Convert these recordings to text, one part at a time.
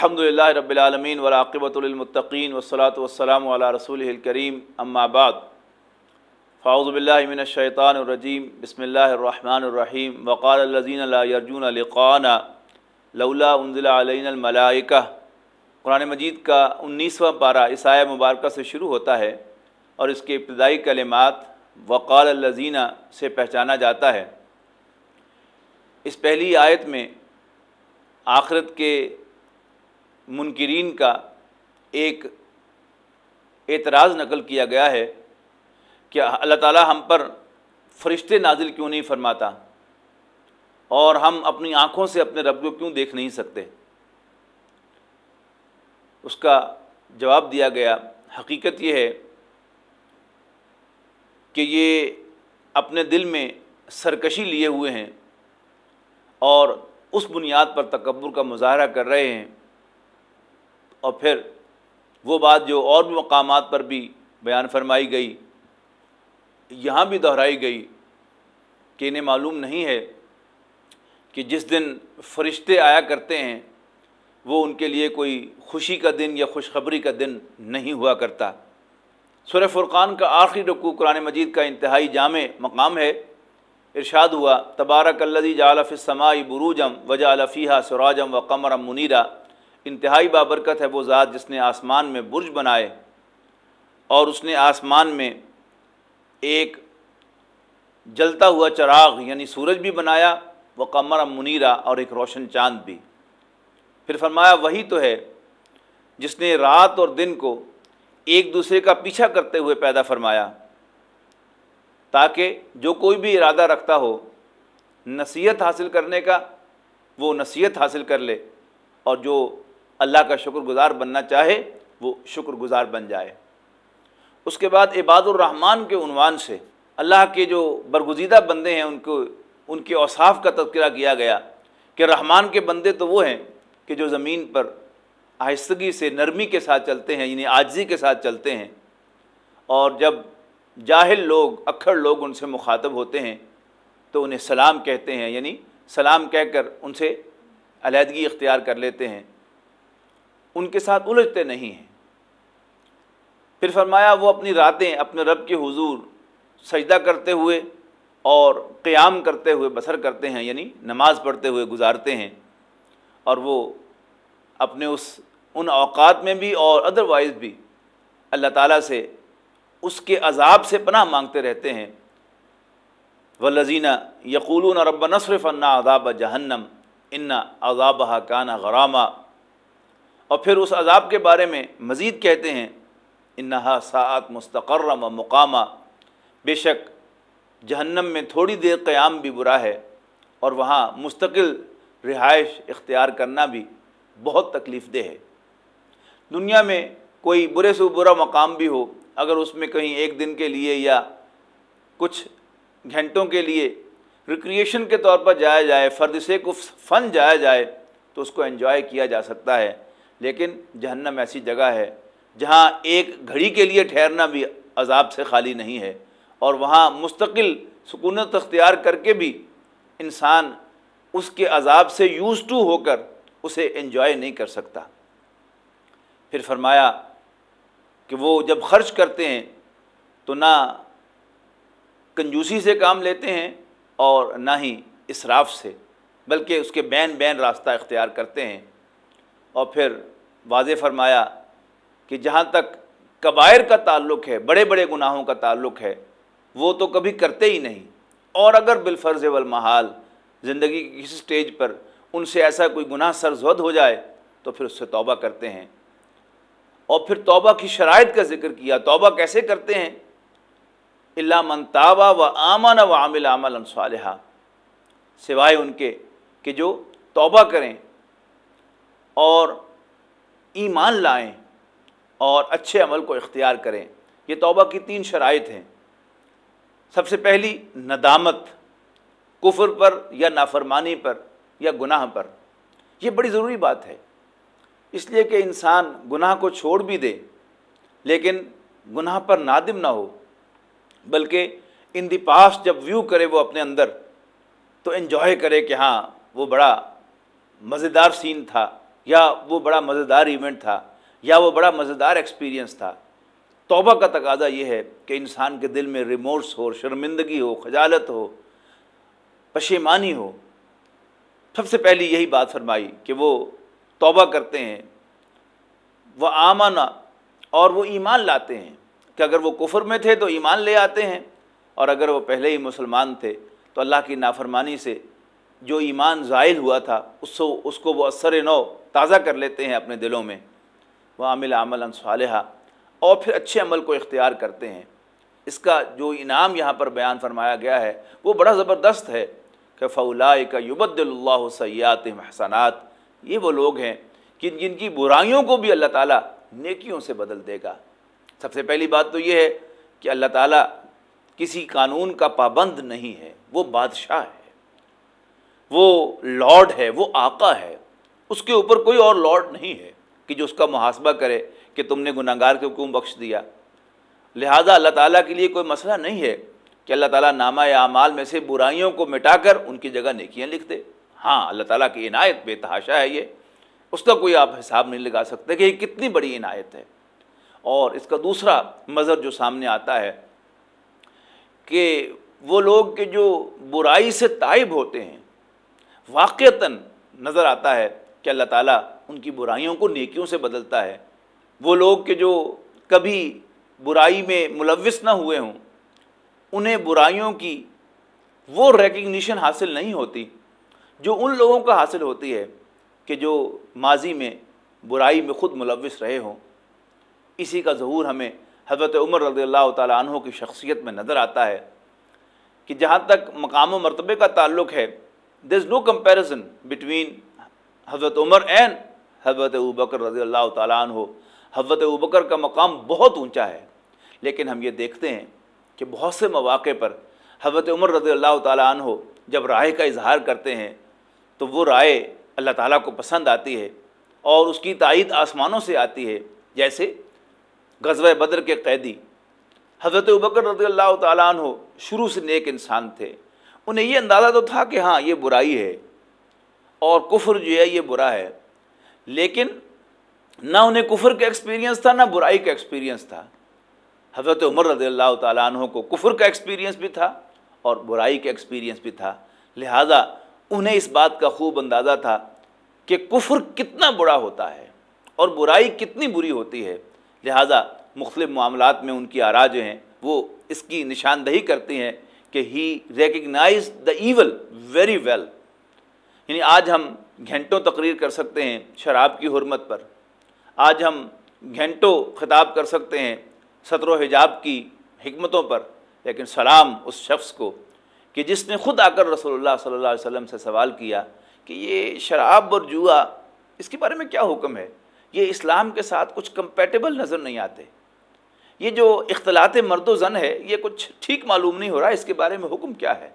الحمد للہ رب العالمین ولاقبۃ للمتقین والصلاة والسلام علی رسول الکریم. اما بعد، فاعوذ باللہ من الشیطان الرجیم. بسم اللہ الرحمن الرحیم. وقال الذین لا یرجون لقانا لولا انزل علین الملائکہ. قرآن مجید کا انیسواں پارہ اس آیہ مبارکہ سے شروع ہوتا ہے اور اس کے ابتدائی کلمات وقال الزینہ سے پہچانا جاتا ہے۔ اس پہلی آیت میں آخرت کے منکرین کا ایک اعتراض نقل کیا گیا ہے کہ اللہ تعالیٰ ہم پر فرشتے نازل کیوں نہیں فرماتا اور ہم اپنی آنکھوں سے اپنے رب کو کیوں دیکھ نہیں سکتے؟ اس کا جواب دیا گیا۔ حقیقت یہ ہے کہ یہ اپنے دل میں سرکشی لیے ہوئے ہیں اور اس بنیاد پر تکبر کا مظاہرہ کر رہے ہیں۔ اور پھر وہ بات جو اور بھی مقامات پر بھی بیان فرمائی گئی، یہاں بھی دہرائی گئی کہ انہیں معلوم نہیں ہے کہ جس دن فرشتے آیا کرتے ہیں، وہ ان کے لیے کوئی خوشی کا دن یا خوشخبری کا دن نہیں ہوا کرتا۔ سورہ فرقان کا آخری رکوع قرآن مجید کا انتہائی جامع مقام ہے۔ ارشاد ہوا، تبارک الذی جعل فی السماء بروجم وجعل فیہا سراجم و قمرم منیرا۔ انتہائی بابرکت ہے وہ ذات جس نے آسمان میں برج بنائے اور اس نے آسمان میں ایک جلتا ہوا چراغ یعنی سورج بھی بنایا، وہ قمر منیرا اور ایک روشن چاند بھی۔ پھر فرمایا، وہی تو ہے جس نے رات اور دن کو ایک دوسرے کا پیچھا کرتے ہوئے پیدا فرمایا، تاکہ جو کوئی بھی ارادہ رکھتا ہو، نصیحت حاصل کرنے کا، وہ نصیحت حاصل کر لے اور جو اللہ کا شکر گزار بننا چاہے، وہ شکر گزار بن جائے۔ اس کے بعد عباد الرحمن کے عنوان سے اللہ کے جو برگزیدہ بندے ہیں، ان کو، ان کے اوصاف کا تذکرہ کیا گیا کہ رحمان کے بندے تو وہ ہیں کہ جو زمین پر آہستگی سے نرمی کے ساتھ چلتے ہیں یعنی عاجزی کے ساتھ چلتے ہیں۔ اور جب جاہل لوگ، اکھڑ لوگ ان سے مخاطب ہوتے ہیں، تو انہیں سلام کہتے ہیں یعنی سلام کہہ کر ان سے علیحدگی اختیار کر لیتے ہیں۔ ان کے ساتھ الجھتے نہیں ہیں۔ پھر فرمایا، وہ اپنی راتیں اپنے رب کے حضور سجدہ کرتے ہوئے اور قیام کرتے ہوئے بسر کرتے ہیں یعنی نماز پڑھتے ہوئے گزارتے ہیں۔ اور وہ اپنے اس، ان اوقات میں بھی اور ادروائز بھی اللہ تعالیٰ سے اس کے عذاب سے پناہ مانگتے رہتے ہیں۔ و لذینہ یقولون رب نصرف فنا عذاب جہنم انا عذاب کانا غرامہ اور پھر اس عذاب کے بارے میں مزید کہتے ہیں، انہا ساعت مستقرم و مقامہ۔ بے شک، جہنم میں تھوڑی دیر قیام بھی برا ہے اور وہاں مستقل رہائش اختیار کرنا بھی بہت تکلیف دہ ہے۔ دنیا میں کوئی برے سے برا مقام بھی ہو، اگر اس میں کہیں ایک دن کے لیے یا کچھ گھنٹوں کے لیے ریکریشن کے طور پر جایا جائے، فرد سے کو فن جایا جائے، تو اس کو انجوائے کیا جا سکتا ہے۔ لیکن جہنم ایسی جگہ ہے جہاں ایک گھڑی کے لیے ٹھہرنا بھی عذاب سے خالی نہیں ہے اور وہاں مستقل سکونت اختیار کر کے بھی انسان اس کے عذاب سے یوز ٹو ہو کر اسے انجوائے نہیں کر سکتا۔ پھر فرمایا کہ وہ جب خرچ کرتے ہیں تو نہ کنجوسی سے کام لیتے ہیں اور نہ ہی اسراف سے، بلکہ اس کے بین بین راستہ اختیار کرتے ہیں۔ اور پھر واضح فرمایا کہ جہاں تک کبائر کا تعلق ہے، بڑے بڑے گناہوں کا تعلق ہے، وہ تو کبھی کرتے ہی نہیں۔ اور اگر بالفرض والمحال زندگی کی کسی سٹیج پر ان سے ایسا کوئی گناہ سرزد ہو جائے، تو پھر اس سے توبہ کرتے ہیں۔ اور پھر توبہ کی شرائط کا ذکر کیا، توبہ کیسے کرتے ہیں؟ اللہ من تابہ و آمن و عامل عمل صالحہ سوائے ان کے کہ جو توبہ کریں۔ اور ایمان لائیں اور اچھے عمل کو اختیار کریں۔ یہ توبہ کی تین شرائط ہیں۔ سب سے پہلی، ندامت، کفر پر یا نافرمانی پر یا گناہ پر۔ یہ بڑی ضروری بات ہے۔ اس لیے کہ انسان گناہ کو چھوڑ بھی دے، لیکن گناہ پر نادم نہ ہو، بلکہ ان دی پاسٹ جب ویو کرے وہ اپنے اندر، تو انجوائے کرے کہ ہاں وہ بڑا مزیدار سین تھا۔ یا وہ بڑا مزیدار ایونٹ تھا، یا وہ بڑا مزیدار ایکسپیرینس تھا۔ توبہ کا تقاضا یہ ہے کہ انسان کے دل میں ریمورس ہو، شرمندگی ہو، خجالت ہو، پشیمانی ہو۔ سب سے پہلی یہی بات فرمائی کہ وہ توبہ کرتے ہیں، وہ آمانہ اور وہ ایمان لاتے ہیں۔ کہ اگر وہ کفر میں تھے تو ایمان لے آتے ہیں، اور اگر وہ پہلے ہی مسلمان تھے تو اللہ کی نافرمانی سے جو ایمان زائل ہوا تھا، اس کو اس کو وہ اثر نو تازہ کر لیتے ہیں اپنے دلوں میں۔ وہ عامل عمل صالحہ اور پھر اچھے عمل کو اختیار کرتے ہیں۔ اس کا جو انعام یہاں پر بیان فرمایا گیا ہے، وہ بڑا زبردست ہے کہ فولا کا یبد اللہ سیات محسنات یہ وہ لوگ ہیں کہ جن کی برائیوں کو بھی اللہ تعالیٰ نیکیوں سے بدل دے گا۔ سب سے پہلی بات تو یہ ہے کہ اللہ تعالیٰ کسی قانون کا پابند نہیں ہے، وہ بادشاہ ہے۔ وہ لارڈ ہے، وہ آقا ہے، اس کے اوپر کوئی اور لارڈ نہیں ہے کہ جو اس کا محاسبہ کرے کہ تم نے گناہ گار کے حکوم بخش دیا۔ لہٰذا اللہ تعالیٰ کے لیے کوئی مسئلہ نہیں ہے کہ اللہ تعالیٰ نامہ یا اعمال میں سے برائیوں کو مٹا کر ان کی جگہ نیکیاں لکھ دے۔ ہاں اللہ تعالیٰ کی عنایت بے تحاشا ہے یہ۔ اس کا کوئی آپ حساب نہیں لگا سکتے کہ یہ کتنی بڑی عنایت ہے۔ اور اس کا دوسرا مظہر جو سامنے آتا ہے کہ وہ لوگ کہ جو برائی سے طائب ہوتے ہیں واقعتاً نظر آتا ہے کہ اللہ تعالیٰ ان کی برائیوں کو نیکیوں سے بدلتا ہے۔ وہ لوگ کہ جو کبھی برائی میں ملوث نہ ہوئے ہوں، انہیں برائیوں کی وہ ریکگنیشن حاصل نہیں ہوتی، جو ان لوگوں کا حاصل ہوتی ہے کہ جو ماضی میں برائی میں خود ملوث رہے ہوں۔ اسی کا ظہور ہمیں حضرت عمر رضی اللہ تعالیٰ عنہ کی شخصیت میں نظر آتا ہے کہ جہاں تک مقام و مرتبے کا تعلق ہے دیر از نو کمپیریزن بٹوین حضرت عمر اینڈ حضرت ابکر رضی اللہ تعالیٰ عنہ حضرت ابکر کا مقام بہت اونچا ہے، لیکن ہم یہ دیکھتے ہیں کہ بہت سے مواقع پر حضرت عمر رضی اللہ تعالیٰ عنہ جب رائے کا اظہار کرتے ہیں تو وہ رائے اللہ تعالیٰ کو پسند آتی ہے اور اس کی تائید آسمانوں سے آتی ہے، جیسے غزوہ بدر کے قیدی۔ حضرت ابکر رضی اللہ تعالیٰ عنہ شروع سے نیک انسان تھے۔ انہیں یہ اندازہ تو تھا کہ ہاں یہ برائی ہے اور کفر جو ہے، یہ برا ہے۔ لیکن نہ انہیں کفر کا ایکسپیرینس تھا، نہ برائی کا ایکسپیرینس تھا۔ حضرت عمر رضی اللہ تعالیٰ عنہ کو کفر کا ایکسپیرینس بھی تھا اور برائی کا ایکسپیرینس بھی تھا۔ لہٰذا انہیں اس بات کا خوب اندازہ تھا کہ کفر کتنا برا ہوتا ہے اور برائی کتنی بری ہوتی ہے۔ لہٰذا مختلف معاملات میں ان کی آرا جو ہیں، وہ اس کی نشاندہی کرتی ہیں۔ کہ ہی recognise the evil very well یعنی آج ہم گھنٹوں تقریر کر سکتے ہیں شراب کی حرمت پر. آج ہم گھنٹوں خطاب کر سکتے ہیں سطر و حجاب کی حکمتوں پر. لیکن سلام اس شخص کو کہ جس نے خود آ کر رسول اللہ صلی اللہ علیہ وسلم سے سوال کیا کہ یہ شراب اور جوا اس کے بارے میں کیا حکم ہے؟ یہ اسلام کے ساتھ کچھ کمپیٹیبل نظر نہیں آتے. یہ جو اختلاط مرد و زن ہے، یہ کچھ ٹھیک معلوم نہیں ہو رہا، اس کے بارے میں حکم کیا ہے؟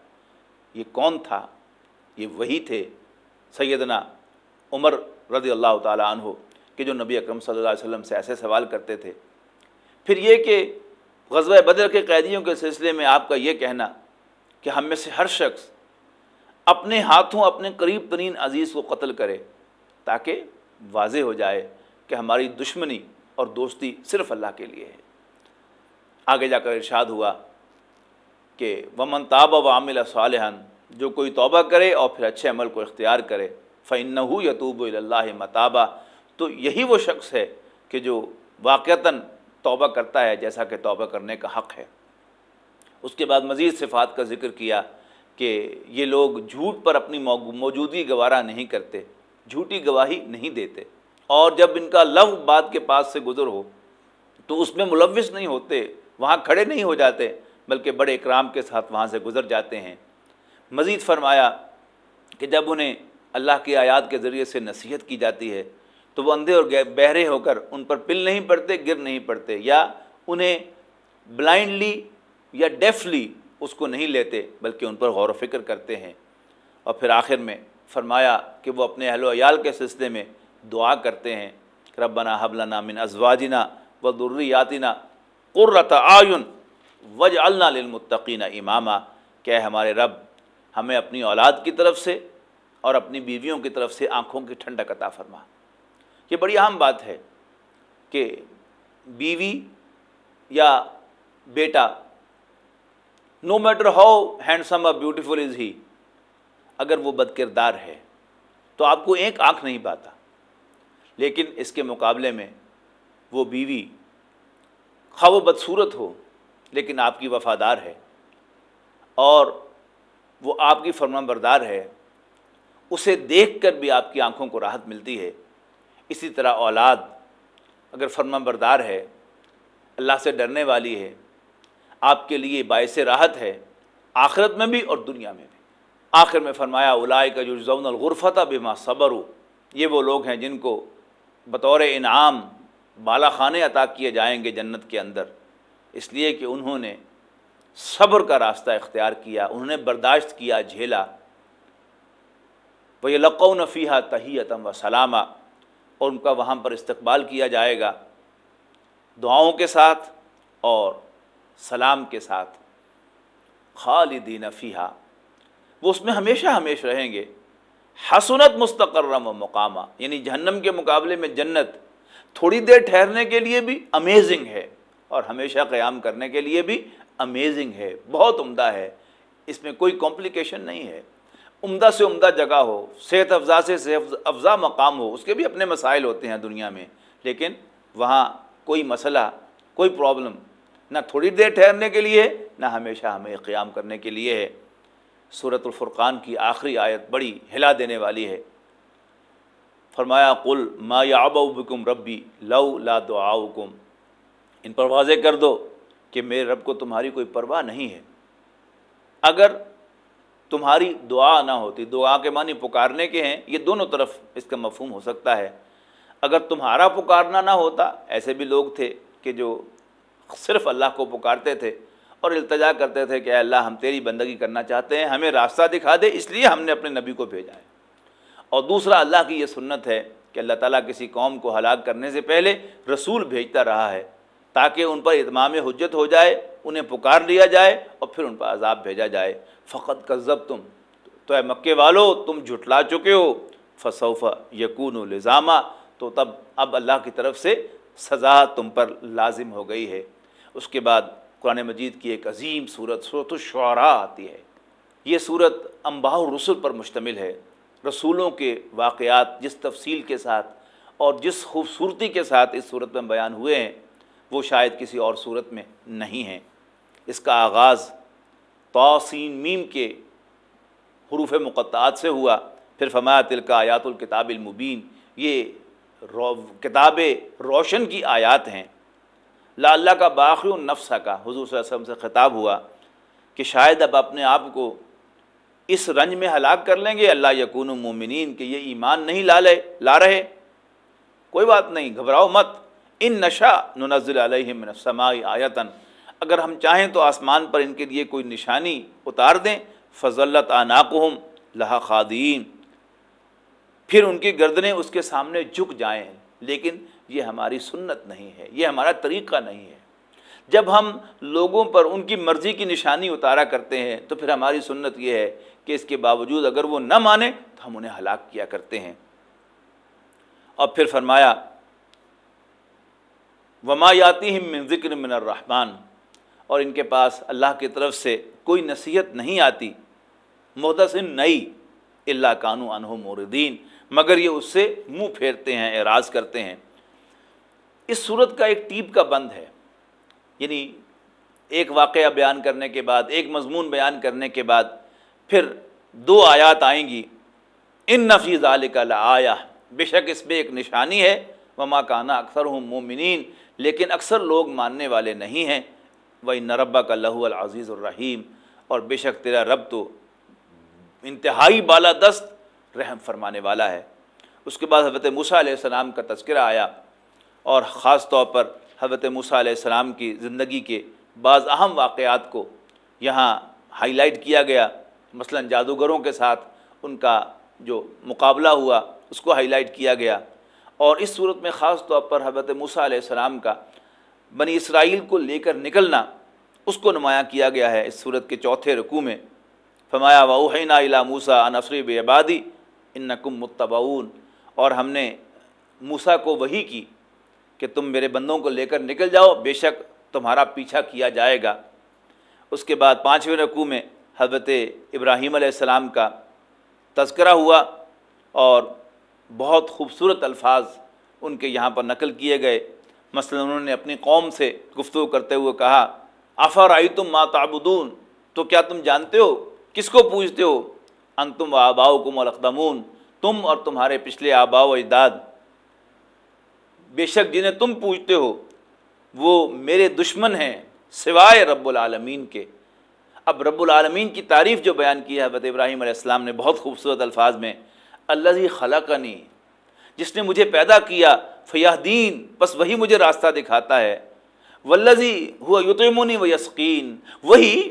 یہ کون تھا؟ یہ وہی تھے سیدنا عمر رضی اللہ تعالیٰ عنہ کہ جو نبی اکرم صلی اللہ علیہ وسلم سے ایسے سوال کرتے تھے۔ پھر یہ کہ غزوہ بدر کے قیدیوں کے سلسلے میں آپ کا یہ کہنا کہ ہم میں سے ہر شخص اپنے ہاتھوں اپنے قریب ترین عزیز کو قتل کرے تاکہ واضح ہو جائے کہ ہماری دشمنی اور دوستی صرف اللہ کے لیے ہے۔ آگے جا کر ارشاد ہوا کہ ومن تاب و عامل صالحن جو کوئی توبہ کرے اور پھر اچھے عمل کو اختیار کرے فن یتوب اللہ متابہ تو یہی وہ شخص ہے کہ جو واقعتاً توبہ کرتا ہے، جیسا کہ توبہ کرنے کا حق ہے۔ اس کے بعد مزید صفات کا ذکر کیا کہ یہ لوگ جھوٹ پر اپنی موجودگی گوارہ نہیں کرتے، جھوٹی گواہی نہیں دیتے۔ اور جب ان کا لو بات کے پاس سے گزر ہو، تو اس میں ملوث نہیں ہوتے وہاں کھڑے نہیں ہو جاتے، بلکہ بڑے اکرام کے ساتھ وہاں سے گزر جاتے ہیں۔ مزید فرمایا کہ جب انہیں اللہ کی آیات کے ذریعے سے نصیحت کی جاتی ہے، تو وہ اندھے اور بہرے ہو کر ان پر پل نہیں پڑتے، گر نہیں پڑتے، یا انہیں بلائنڈلی یا ڈیفلی اس کو نہیں لیتے، بلکہ ان پر غور و فکر کرتے ہیں۔ اور پھر آخر میں فرمایا کہ وہ اپنے اہل و عیال کے سلسلے میں دعا کرتے ہیں، ربنا حبلنا من ازواجنا و ذریاتنا قرۃ آئین وج اللہ للمتقین امامہ کہ ہمارے رب، ہمیں اپنی اولاد کی طرف سے اور اپنی بیویوں کی طرف سے آنکھوں کی ٹھنڈک عطا فرما۔ یہ بڑی اہم بات ہے کہ بیوی یا بیٹا no matter how handsome or beautiful is he اگر وہ بد کردار ہے، تو آپ کو ایک آنکھ نہیں پاتا۔ لیکن اس کے مقابلے میں وہ بیوی خواہ و بدصورت ہو، لیکن آپ کی وفادار ہے اور وہ آپ کی فرما بردار ہے، اسے دیکھ کر بھی آپ کی آنکھوں کو راحت ملتی ہے۔ اسی طرح اولاد اگر فرما بردار ہے، اللہ سے ڈرنے والی ہے، آپ کے لیے باعث راحت ہے آخرت میں بھی اور دنیا میں بھی۔ آخر میں فرمایا اولائے کا جو زون الغرفتہ بما صبر یہ وہ لوگ ہیں جن کو بطور انعام بالا خانے عطا کیے جائیں گے جنت کے اندر۔ اس لیے کہ انہوں نے صبر کا راستہ اختیار کیا، انہوں نے برداشت کیا جھیلا۔ وہ یہ لقو نفیحہ تحیتم و سلامہ اور ان کا وہاں پر استقبال کیا جائے گا۔ دعاؤں کے ساتھ اور سلام کے ساتھ۔ خالدین فیحہ وہ اس میں ہمیشہ ہمیشہ رہیں گے۔ حسنت مستقرم و مقامہ یعنی جہنم کے مقابلے میں جنت۔ تھوڑی دیر ٹھہرنے کے لیے بھی امیزنگ ہے اور ہمیشہ قیام کرنے کے لیے بھی امیزنگ ہے، بہت عمدہ ہے۔ اس میں کوئی کمپلیکیشن نہیں ہے۔ عمدہ سے عمدہ جگہ ہو، صحت افزا سے صحت افزا مقام ہو، اس کے بھی اپنے مسائل ہوتے ہیں دنیا میں۔ لیکن وہاں کوئی مسئلہ، کوئی پرابلم نہ تھوڑی دیر ٹھہرنے کے لیے، نہ ہمیشہ ہمیں قیام کرنے کے لیے ہے۔ صورت الفرقان کی آخری آیت بڑی ہلا دینے والی ہے۔ فرمایا، قل ما یعبو بکم ربی لو لا دعاؤکم۔ ان پر واضح کر دو کہ میرے رب کو تمہاری کوئی پرواہ نہیں ہے۔ اگر تمہاری دعا نہ ہوتی، دعا کے معنی پکارنے کے ہیں، یہ دونوں طرف اس کا مفہوم ہو سکتا ہے۔ اگر تمہارا پکارنا نہ ہوتا، ایسے بھی لوگ تھے کہ جو صرف اللہ کو پکارتے تھے اور التجا کرتے تھے کہ اے اللہ، ہم تیری بندگی کرنا چاہتے ہیں، ہمیں راستہ دکھا دے، اس لیے ہم نے اپنے نبی کو بھیجا ہے۔ اور دوسرا اللہ کی یہ سنت ہے کہ اللہ تعالیٰ کسی قوم کو ہلاک کرنے سے پہلے رسول بھیجتا رہا ہے تاکہ ان پر اتمام حجت ہو جائے، انہیں پکار لیا جائے اور پھر ان پر عذاب بھیجا جائے۔ فقط کذب تم تو اے مکے والو، تم جھٹلا چکے ہو۔ فصوف یقون و لزامہ تو تب اب اللہ کی طرف سے سزا تم پر لازم ہو گئی ہے۔ اس کے بعد قرآن مجید کی ایک عظیم صورت صورت الشعراء آتی ہے۔ یہ صورت امباہ رسول پر مشتمل ہے۔ رسولوں کے واقعات جس تفصیل کے ساتھ اور جس خوبصورتی کے ساتھ اس صورت میں بیان ہوئے ہیں، وہ شاید کسی اور صورت میں نہیں ہیں۔ اس کا آغاز توسین میم کے حروف مقطعات سے ہوا۔ پھر فمایا تل کا آیات الکتاب المبین۔ یہ رو، کتاب روشن کی آیات ہیں۔ لا اللہ کا باقی النفس کا حضور صلی اللہ علیہ وسلم سے خطاب ہوا کہ شاید اب اپنے آپ کو اس رنج میں ہلاک کر لیں گے، اللہ یقون مومنین کہ یہ ایمان نہیں لا لے، لا رہے۔ کوئی بات نہیں، گھبراؤ مت۔ ان نشا ننزل علیہ من آیتن اگر ہم چاہیں تو آسمان پر ان کے لیے کوئی نشانی اتار دیں۔ فضلت آناقہم لہا خادین پھر ان کی گردنیں اس کے سامنے جھک جائیں لیکن یہ ہماری سنت نہیں ہے، یہ ہمارا طریقہ نہیں ہے۔ جب ہم لوگوں پر ان کی مرضی کی نشانی اتارا کرتے ہیں تو پھر ہماری سنت یہ ہے کہ اس کے باوجود اگر وہ نہ مانیں تو ہم انہیں ہلاک کیا کرتے ہیں۔ اور پھر فرمایا ومایاتی من ذکر من الرحمن۔ اور ان کے پاس اللہ کی طرف سے کوئی نصیحت نہیں آتی۔ محدثن نئی اللہ کانو انہو موردین مگر یہ اس سے منہ پھیرتے ہیں، اعراض کرتے ہیں۔ اس صورت کا ایک ٹیپ کا بند ہے۔ یعنی ایک واقعہ بیان کرنے کے بعد، ایک مضمون بیان کرنے کے بعد پھر دو آیات آئیں گی۔ ان نفیز عال کا آیا بے شک اس میں ایک نشانی ہے۔ وما کانا اکثر ہوں مومنین لیکن اکثر لوگ ماننے والے نہیں ہیں۔ وہی نربا کا لہو العزیز الرحیم اور بے شک تیرا رب تو انتہائی بالا دست رحم فرمانے والا ہے۔ اس کے بعد حضرت موسیٰ علیہ السلام کا تذکرہ آیا۔ اور خاص طور پر حضرت موسیٰ علیہ السلام کی زندگی کے بعض اہم واقعات کو یہاں ہائی لائٹ کیا گیا۔ مثلا جادوگروں کے ساتھ ان کا جو مقابلہ ہوا، اس کو ہائی لائٹ کیا گیا۔ اور اس صورت میں خاص طور پر حضرت موسیٰ علیہ السلام کا بنی اسرائیل کو لے کر نکلنا، اس کو نمایاں کیا گیا ہے اس صورت کے چوتھے رکوع میں۔ فمایا وحینہ الا موسا نفریب عبادی ان نقم متبعون۔ اور ہم نے موسا کو وہی کی کہ تم میرے بندوں کو لے کر نکل جاؤ، بے شک تمہارا پیچھا کیا جائے گا۔ اس کے بعد پانچویں رقوع میں حضرت ابراہیم علیہ السلام کا تذکرہ ہوا اور بہت خوبصورت الفاظ ان کے یہاں پر نقل کیے گئے۔ مثلا انہوں نے اپنی قوم سے گفتگو کرتے ہوئے کہا آفر آئی تم ما تعبدون؟ تو کیا تم جانتے ہو؟ کس کو پوچھتے ہو؟ ان تم و آباؤ کم القدمون تم اور تمہارے پچھلے آبا و اجداد۔ بے شک جنہیں تم پوچھتے ہو، وہ میرے دشمن ہیں سوائے رب العالمین کے۔ اب رب العالمین کی تعریف جو بیان کی ہے، حضرت ابراہیم علیہ السلام نے بہت خوبصورت الفاظ میں اللہ خلقنی جس نے مجھے پیدا کیا فیاح دین بس وہی مجھے راستہ دکھاتا ہے۔ ولزی ہوا یتمونی و یسقین وہی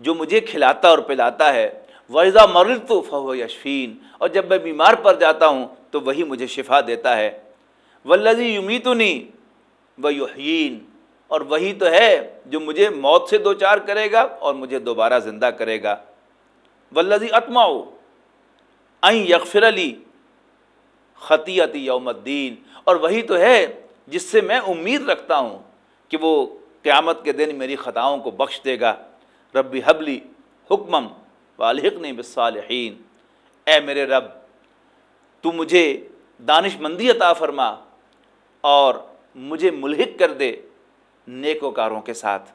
جو مجھے کھلاتا اور پلاتا ہے۔ وضا مرد تو فو یشفین، اور جب میں بیمار پڑ جاتا ہوں تو وہی مجھے شفا دیتا ہے۔ ولزی یمیتنی و یحین اور وہی تو ہے جو مجھے موت سے دو چار کرے گا اور مجھے دوبارہ زندہ کرے گا۔ ولزی اتماؤ این یکفر علی خطیتی یوم الدین اور وہی تو ہے جس سے میں امید رکھتا ہوں کہ وہ قیامت کے دن میری خطاؤں کو بخش دے گا۔ ربی حبلی حکمم والحقنی بالصالحین اے میرے رب، تو مجھے دانش مندی عطا فرما اور مجھے ملحق کر دے۔ نیکوکاروں کے ساتھ۔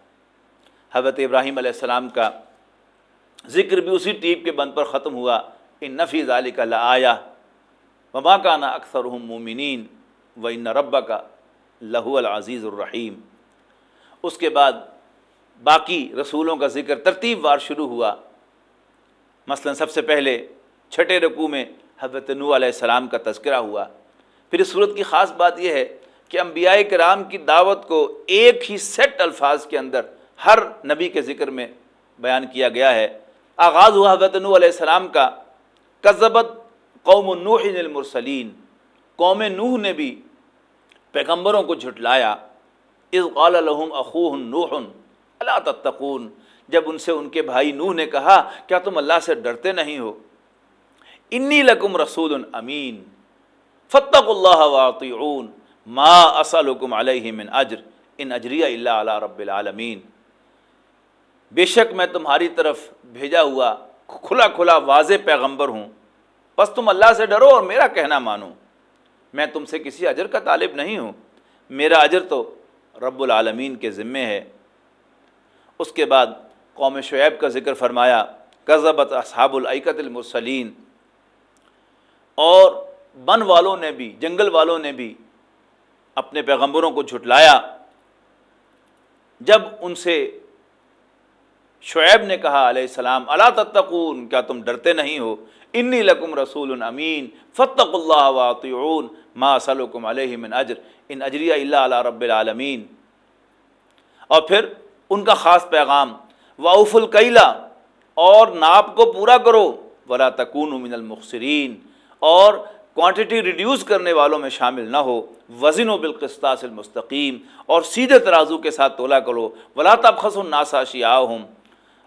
حضرت ابراہیم علیہ السلام کا ذکر بھی اسی ٹیپ کے بند پر ختم ہوا۔ ان نفی ذالک کا آیا وما کا نا اکثر مومنین۔ و ان ربا کا لہو العزیز الرحیم۔ اس کے بعد باقی رسولوں کا ذکر ترتیب وار شروع ہوا۔ مثلا سب سے پہلے چھٹے رقوع میں حضرت نو علیہ السلام کا تذکرہ ہوا۔ پھر اس صورت کی خاص بات یہ ہے کہ انبیاء کرام کی دعوت کو ایک ہی سیٹ الفاظ کے اندر ہر نبی کے ذکر میں بیان کیا گیا ہے۔ آغاز ہوا حضرت نو علیہ السلام کا۔ قذبت قوم نوح المرسلین قوم نوح نے بھی پیغمبروں کو جھٹلایا۔ از قال لهم اخوہ نوح اللہ تتقون؟ جب ان سے ان کے بھائی نوح نے کہا، کیا تم اللہ سے ڈرتے نہیں ہو؟ انی لکم رسول امین۔ فتق اللہ واطعون ما اسلکم علیہ من اجر ان اجریہ اللہ علی رب العالمین بے شک میں تمہاری طرف بھیجا ہوا کھلا کھلا واضح پیغمبر ہوں۔ بس تم اللہ سے ڈرو اور میرا کہنا مانو۔ میں تم سے کسی اجر کا طالب نہیں ہوں۔ میرا اجر تو رب العالمین کے ذمے ہے۔ اس کے بعد قوم شعیب کا ذکر فرمایا قذبت اصحاب العقت المرسلین۔ اور بن والوں نے بھی، جنگل والوں نے بھی اپنے پیغمبروں کو جھٹلایا۔ جب ان سے شعیب نے کہا علیہ السلام اللہ تتقون، کیا تم ڈرتے نہیں ہو؟ انی لکم رسول امین فتق اللہ واطعون ما صلکم علیہ من اجر، ان اجریہ اللہ علی رب العالمین۔ اور پھر ان کا خاص پیغام، واؤف القیلا اور ناپ کو پورا کرو، ولا تکون من المخصرین اور کوانٹٹی ریڈیوس کرنے والوں میں شامل نہ ہو، وزن و بالقسطاس المستقیم، اور سیدھے ترازو کے ساتھ تولا کرو۔ ولا تبخس الناسا شیاہم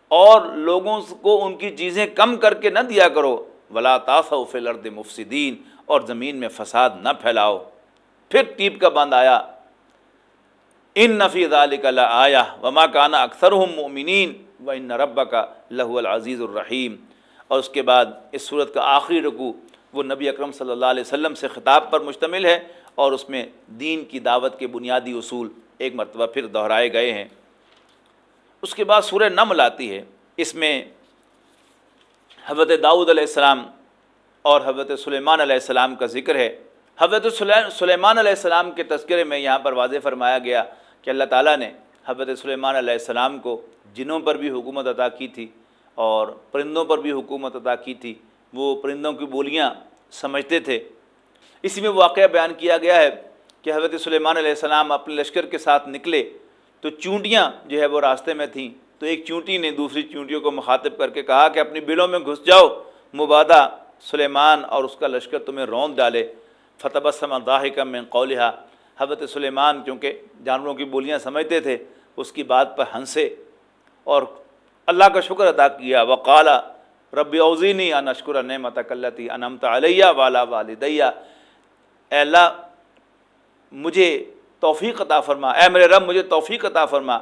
اور لوگوں کو ان کی چیزیں کم کر کے نہ دیا کرو۔ ولا تاث فی الارض مفسدین اور زمین میں فساد نہ پھیلاؤ۔ پھر ٹیپ کا بند آیا۔ ان نفی ذالک لا آیا وما کانا اکثر مؤمنین و ان رب کا لہو العزیز الرحیم اور اس کے بعد اس صورت کا آخری رکوع۔ وہ نبی اکرم صلی اللہ علیہ وسلم سے خطاب پر مشتمل ہے اور اس میں دین کی دعوت کے بنیادی اصول ایک مرتبہ پھر دہرائے گئے ہیں۔ اس کے بعد سورہ نمل آتی ہے۔ اس میں حضرت داؤد علیہ السلام اور حضرت سلیمان علیہ السلام کا ذکر ہے۔ حضرت سلیمان علیہ السلام کے تذکرے میں یہاں پر واضح فرمایا گیا کہ اللہ تعالیٰ نے حضرت سلیمان علیہ السلام کو جنوں پر بھی حکومت عطا کی تھی اور پرندوں پر بھی حکومت عطا کی تھی۔ وہ پرندوں کی بولیاں سمجھتے تھے۔ اسی میں واقعہ بیان کیا گیا ہے کہ حضرت سلیمان علیہ السلام اپنے لشکر کے ساتھ نکلے تو چونٹیاں جو ہے وہ راستے میں تھیں۔ تو ایک چونٹی نے دوسری چونٹیوں کو مخاطب کر کے کہا کہ اپنی بلوں میں گھس جاؤ، مبادہ سلیمان اور اس کا لشکر تمہیں روند ڈالے۔ فتح سما کا میں قولہ حضرت سلیمان کیونکہ جانوروں کی بولیاں سمجھتے تھے، اس کی بات پر ہنسے اور اللہ کا شکر ادا کیا۔ وقالا رب اوزینی ان اشکر نعمت کلتی انمت علیہ والا والدیہ۔ اے اللہ، مجھے توفیق عطا فرما۔ اے میرے رب، مجھے توفیق عطا فرما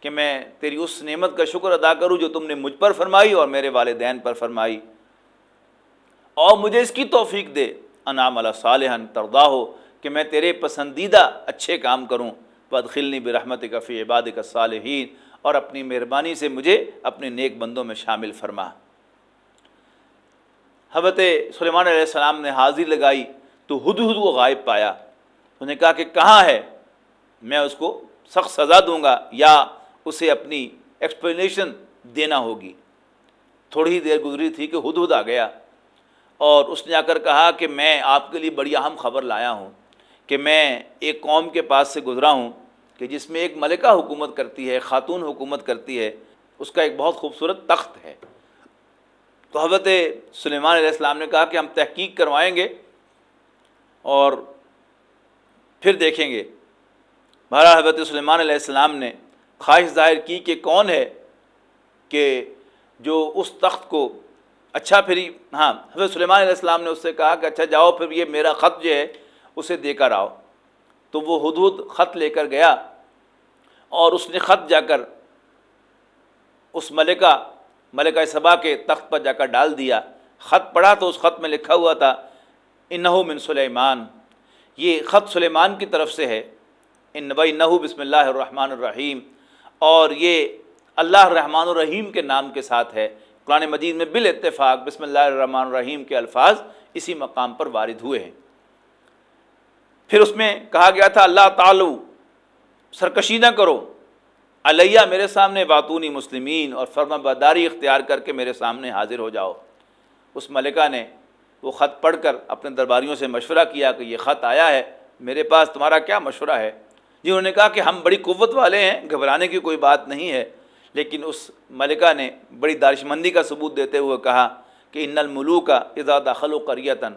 کہ میں تیری اس نعمت کا شکر ادا کروں جو تم نے مجھ پر فرمائی اور میرے والدین پر فرمائی۔ اور مجھے اس کی توفیق دے۔ انعام اللہ صالح تردا ہو کہ میں تیرے پسندیدہ اچھے کام کروں۔ بدخلنی برحمت کفی عباد کا صالحین اور اپنی مہربانی سے مجھے اپنے نیک بندوں میں شامل فرما۔ حضرت سلیمان علیہ السلام نے حاضری لگائی تو ہد ہد وہ غائب پایا۔ انہوں نے کہا کہ کہاں ہے؟ میں اس کو سخت سزا دوں گا یا اسے اپنی ایکسپلینیشن دینا ہوگی۔ تھوڑی ہی دیر گزری تھی کہ ہد ہد آ گیا اور اس نے آ کر کہا کہ میں آپ کے لیے بڑی اہم خبر لایا ہوں کہ میں ایک قوم کے پاس سے گزرا ہوں کہ جس میں ایک ملکہ حکومت کرتی ہے خاتون حکومت کرتی ہے، اس کا ایک بہت خوبصورت تخت ہے۔ تو حضرت سلیمان علیہ السلام نے کہا کہ ہم تحقیق کروائیں گے اور پھر دیکھیں گے۔ مہارا حضرت سلیمان علیہ السلام نے خواہش ظاہر کی کہ کون ہے کہ جو اس تخت کو اچھا پھر ہاں حضرت سلیمان علیہ السلام نے اس سے کہا کہ اچھا جاؤ، پھر یہ میرا خط جو ہے اسے دے کر آؤ۔ تو وہ حدود خط لے کر گیا اور اس نے خط جا کر اس ملکہ ملکہ صبا کے تخت پر جا کر ڈال دیا۔ خط پڑھا تو اس خط میں لکھا ہوا تھا، انہو من سلیمان۔ یہ خط سلیمان کی طرف سے ہے۔ ان نبئی نحو بسم اللہ الرحمن الرحیم۔ اور یہ اللہ الرحمن الرحیم کے نام کے ساتھ ہے۔ قرآن مجید میں بال اتفاق بسم اللہ الرحمن الرحیم کے الفاظ اسی مقام پر وارد ہوئے ہیں۔ پھر اس میں کہا گیا تھا، اللہ تعالو سرکشی نہ کرو۔ علیہ میرے سامنے باتونی مسلمین اور فرما بداری اختیار کر کے میرے سامنے حاضر ہو جاؤ۔ اس ملکہ نے وہ خط پڑھ کر اپنے درباریوں سے مشورہ کیا کہ یہ خط آیا ہے، میرے پاس تمہارا کیا مشورہ ہے؟ جی انہوں نے کہا کہ ہم بڑی قوت والے ہیں، گھبرانے کی کوئی بات نہیں ہے۔ لیکن اس ملکہ نے بڑی دارشمندی کا ثبوت دیتے ہوئے کہا کہ ان الملو کا اضاد خل و قریتاً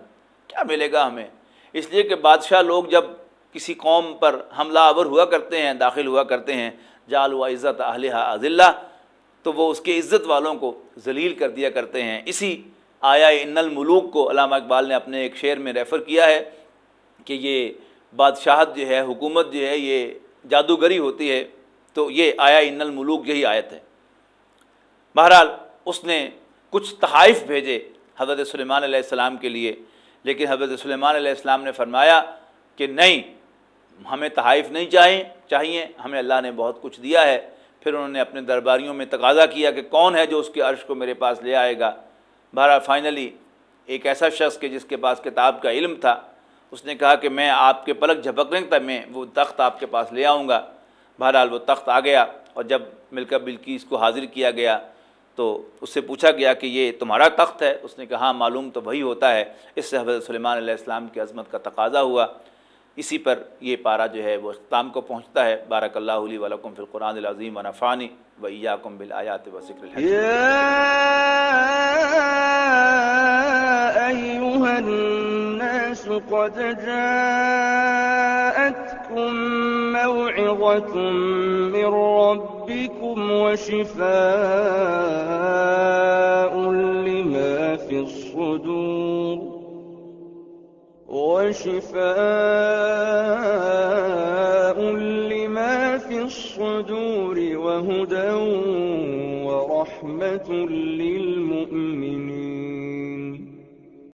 کیا ملے گا ہمیں؟ اس لیے کہ بادشاہ لوگ جب کسی قوم پر حملہ آور ہوا کرتے ہیں، داخل ہوا کرتے ہیں جال و عزت اہلیہ عضلہ تو وہ اس کے عزت والوں کو ذلیل کر دیا کرتے ہیں۔ اسی آیا ان الملوک کو علامہ اقبال نے اپنے ایک شعر میں ریفر کیا ہے کہ یہ بادشاہت جو ہے، حکومت جو ہے، یہ جادوگری ہوتی ہے، تو یہ آیا ان الملوک یہی آیت ہے۔ بہرحال اس نے کچھ تحائف بھیجے حضرت سلیمان علیہ السلام کے لیے، لیکن حضرت سلیمان علیہ السلام نے فرمایا کہ نہیں ہمیں تحائف نہیں چاہیے چاہیے۔ ہمیں اللہ نے بہت کچھ دیا ہے۔ پھر انہوں نے اپنے درباریوں میں تقاضا کیا کہ کون ہے جو اس کے عرش کو میرے پاس لے آئے گا۔ بہرحال فائنلی ایک ایسا شخص کہ جس کے پاس کتاب کا علم تھا، اس نے کہا کہ میں آپ کے پلک جھپکنے تک میں وہ تخت آپ کے پاس لے آؤں گا۔ بہرحال وہ تخت آ گیا اور جب مل کر بلکیس کو حاضر کیا گیا تو اس سے پوچھا گیا کہ یہ تمہارا تخت ہے؟ اس نے کہا ہاں معلوم تو وہی ہوتا ہے۔ اس سے حضرت سلیمان علیہ السلام کی عظمت کا تقاضا ہوا۔ اسی پر یہ پارا جو ہے وہ اختتام کو پہنچتا ہے بارک اللہ علی ولکم فی القرآن العظیم و نفانی و ایاکم بالآیات و ذکر الحکیم. أيها الناس قد جاءتكم موعظة من ربكم وشفاء لما في الصدور. وشفاء لما في الصدور وهدى ورحمة للمؤمنين